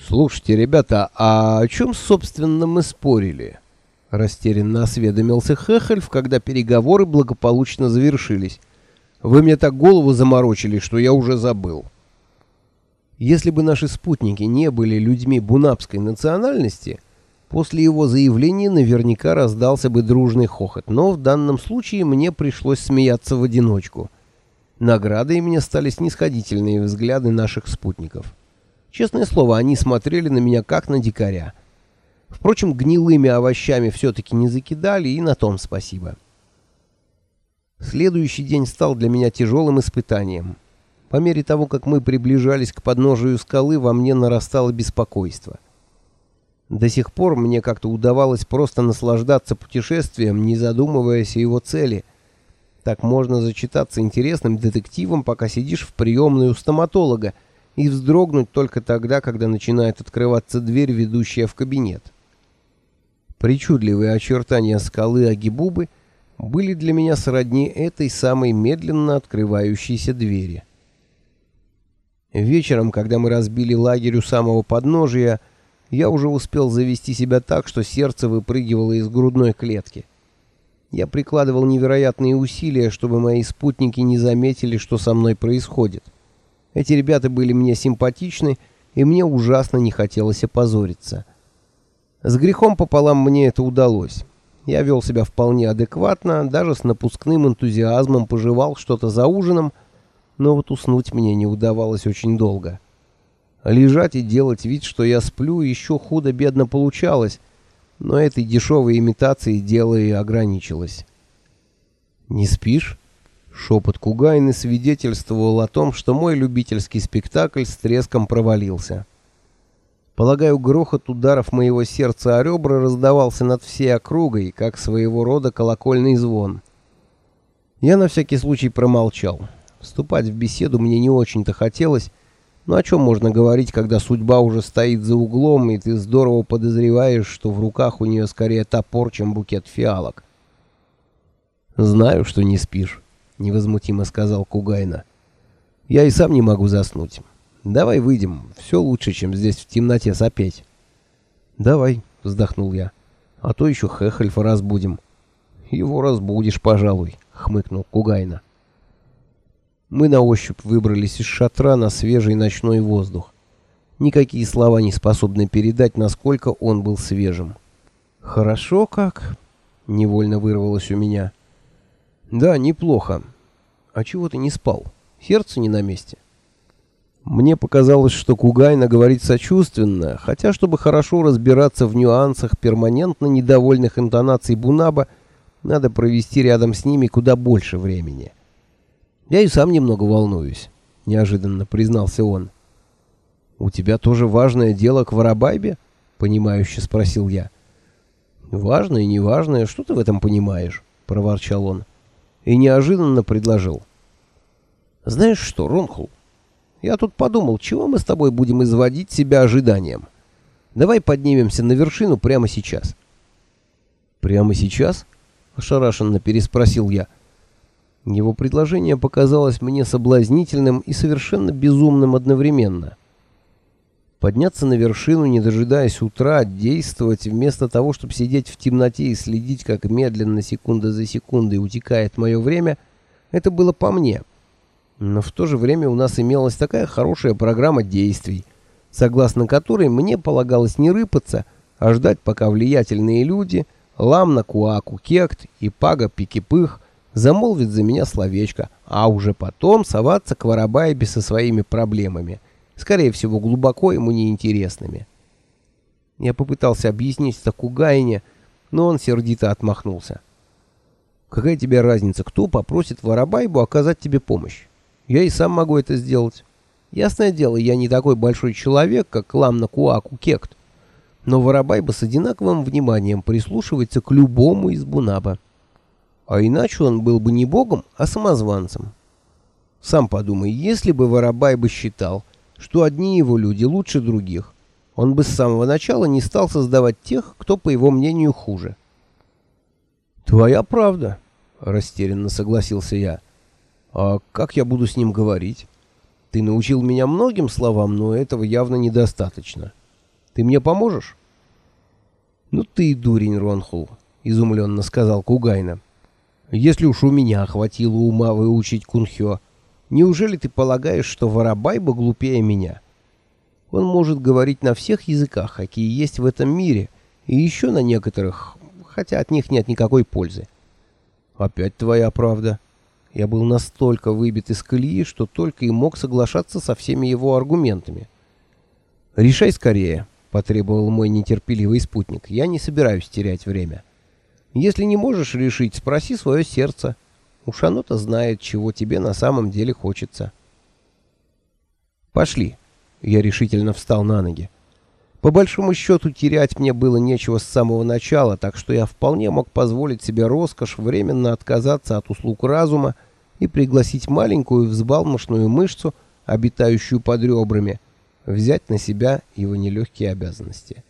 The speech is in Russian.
«Слушайте, ребята, а о чем, собственно, мы спорили?» Растерянно осведомился Хехельф, когда переговоры благополучно завершились. «Вы мне так голову заморочили, что я уже забыл». Если бы наши спутники не были людьми бунапской национальности, после его заявления наверняка раздался бы дружный хохот, но в данном случае мне пришлось смеяться в одиночку. Наградой мне стали снисходительные взгляды наших спутников. Честное слово, они смотрели на меня как на дикаря. Впрочем, гнилыми овощами все-таки не закидали, и на том спасибо. Следующий день стал для меня тяжелым испытанием. По мере того, как мы приближались к подножию скалы, во мне нарастало беспокойство. До сих пор мне как-то удавалось просто наслаждаться путешествием, не задумываясь о его цели. Так можно зачитаться интересным детективом, пока сидишь в приемной у стоматолога, и вздрогнуть только тогда, когда начинает открываться дверь, ведущая в кабинет. Причудливые очертания скалы Агибубы были для меня сродни этой самой медленно открывающейся двери. Вечером, когда мы разбили лагерь у самого подножия, я уже успел завести себя так, что сердце выпрыгивало из грудной клетки. Я прикладывал невероятные усилия, чтобы мои спутники не заметили, что со мной происходит. Эти ребята были мне симпатичны, и мне ужасно не хотелось опозориться. С грехом пополам мне это удалось. Я вел себя вполне адекватно, даже с напускным энтузиазмом пожевал что-то за ужином, но вот уснуть мне не удавалось очень долго. Лежать и делать вид, что я сплю, еще худо-бедно получалось, но этой дешевой имитацией дело и ограничилось. «Не спишь?» Шепот Кугайны свидетельствовал о том, что мой любительский спектакль с треском провалился. Полагаю, грохот ударов моего сердца о ребра раздавался над всей округой, как своего рода колокольный звон. Я на всякий случай промолчал. Вступать в беседу мне не очень-то хотелось, но о чем можно говорить, когда судьба уже стоит за углом, и ты здорово подозреваешь, что в руках у нее скорее топор, чем букет фиалок? «Знаю, что не спишь». — невозмутимо сказал Кугайна. «Я и сам не могу заснуть. Давай выйдем. Все лучше, чем здесь в темноте сопеть». «Давай», — вздохнул я. «А то еще Хехельфа разбудим». «Его разбудишь, пожалуй», — хмыкнул Кугайна. Мы на ощупь выбрались из шатра на свежий ночной воздух. Никакие слова не способны передать, насколько он был свежим. «Хорошо как?» — невольно вырвалось у меня. Да, неплохо. А чего ты не спал? Сердце не на месте. Мне показалось, что Кугайна говорит сочувственно, хотя, чтобы хорошо разбираться в нюансах перманентно недовольных интонаций Бунаба, надо провести рядом с ними куда больше времени. Я и сам немного волнуюсь, неожиданно признался он. У тебя тоже важное дело к Воробайбе? понимающе спросил я. Важное и неважное, что ты в этом понимаешь? проворчал он и неожиданно предложил. «Знаешь что, Ронхул, я тут подумал, чего мы с тобой будем изводить себя ожиданием. Давай поднимемся на вершину прямо сейчас». «Прямо сейчас?» — ошарашенно переспросил я. Его предложение показалось мне соблазнительным и совершенно безумным одновременно. Подняться на вершину, не дожидаясь утра, действовать вместо того, чтобы сидеть в темноте и следить, как медленно, секунда за секундой, утекает мое время, это было по мне. Но в то же время у нас имелась такая хорошая программа действий, согласно которой мне полагалось не рыпаться, а ждать, пока влиятельные люди, Ламна Куаку Кект и Пага Пикипых замолвят за меня словечко, а уже потом соваться к Воробаебе со своими проблемами — скорее всего, глубоко ему неинтересными. Я попытался объяснить это Кугайне, но он сердито отмахнулся. «Какая тебе разница, кто попросит Воробайбу оказать тебе помощь? Я и сам могу это сделать. Ясное дело, я не такой большой человек, как Ламна Куаку Кект, но Воробайба с одинаковым вниманием прислушивается к любому из Бунаба. А иначе он был бы не богом, а самозванцем. Сам подумай, если бы Воробайба считал, что одни его люди лучше других. Он бы с самого начала не стал создавать тех, кто, по его мнению, хуже. «Твоя правда», — растерянно согласился я. «А как я буду с ним говорить? Ты научил меня многим словам, но этого явно недостаточно. Ты мне поможешь?» «Ну ты и дурень, Ронхул», — изумленно сказал Кугайна. «Если уж у меня хватило ума выучить кунхё, неужели ты полагаешь, что Воробайба глупее меня? Он может говорить на всех языках, какие есть в этом мире, и еще на некоторых, хотя от них нет никакой пользы. Опять твоя правда. Я был настолько выбит из колеи, что только и мог соглашаться со всеми его аргументами. «Решай скорее», — потребовал мой нетерпеливый спутник. «Я не собираюсь терять время. Если не можешь решить, спроси свое сердце. Уж оно-то знает, чего тебе на самом деле хочется». «Пошли». Я решительно встал на ноги. По большому счету, терять мне было нечего с самого начала, так что я вполне мог позволить себе роскошь временно отказаться от услуг разума и пригласить маленькую взбалмошную мышцу, обитающую под ребрами, взять на себя его нелегкие обязанности.